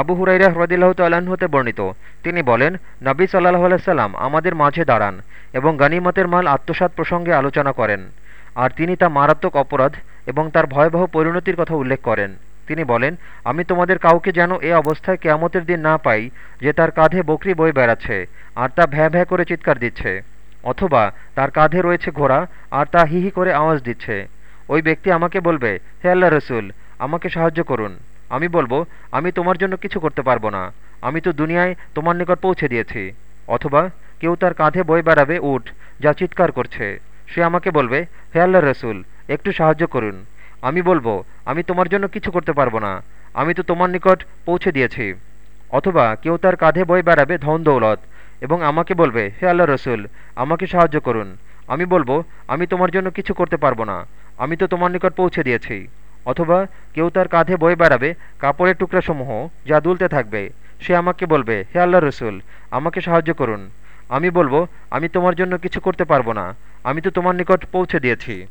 আবু হুরাইরা হ্রদিল্লাহ তাল্লাহ্ন হতে বর্ণিত। তিনি বলেন, নবী সাল্লাহ আলাইসাল্লাম আমাদের মাঝে দাঁড়ান এবং গানিমতের মাল আত্মসাত প্রসঙ্গে আলোচনা করেন। আর তিনি তা মারাত্মক অপরাধ এবং তার ভয়াবহ পরিণতির কথা উল্লেখ করেন। তিনি বলেন, আমি তোমাদের কাউকে যেন এ অবস্থায় কেয়ামতের দিন না পাই যে তার কাঁধে বকরি বয়ে বেড়াচ্ছে আর তা ভ্যা ভ্যা করে চিৎকার দিচ্ছে, অথবা তার কাঁধে রয়েছে ঘোড়া আর তা হিহি করে আওয়াজ দিচ্ছে। ওই ব্যক্তি আমাকে বলবে, হে আল্লাহ রসুল, আমাকে সাহায্য করুন আমি বলব, আমি তোমার জন্য কিছু করতে পারব না। আমি তো দুনিয়ায় তোমার নিকট পৌঁছে দিয়েছি। অথবা কেউ তার কাঁধে বয়ে বেড়াবে, উঠ, যা চিৎকার করছে। সে আমাকে বলবে, হে আল্লাহ রসুল, একটু সাহায্য করুন। আমি বলব, আমি তোমার জন্য কিছু করতে পারব না। আমি তো তোমার নিকট পৌঁছে দিয়েছি। অথবা কেউ তার কাঁধে বয়ে বেড়াবে ধন দৌলত এবং আমাকে বলবে, হে আল্লাহ রসুল, আমাকে সাহায্য করুন। আমি বলব, আমি তোমার জন্য কিছু করতে পারব না। আমি তো তোমার নিকট পৌঁছে দিয়েছি। অথবা কেউ তার কাঁধে বয়ে বেড়াবে, কাপড়ের টুকরাসমূহ যা দুলতে থাকবে, সে আমাকে বলবে, হে আল্লাহ রসুল, আমাকে সাহায্য করুন। আমি বলব, আমি তোমার জন্য কিছু করতে পারব না। আমি তো তোমার নিকট পৌঁছে দিয়েছি।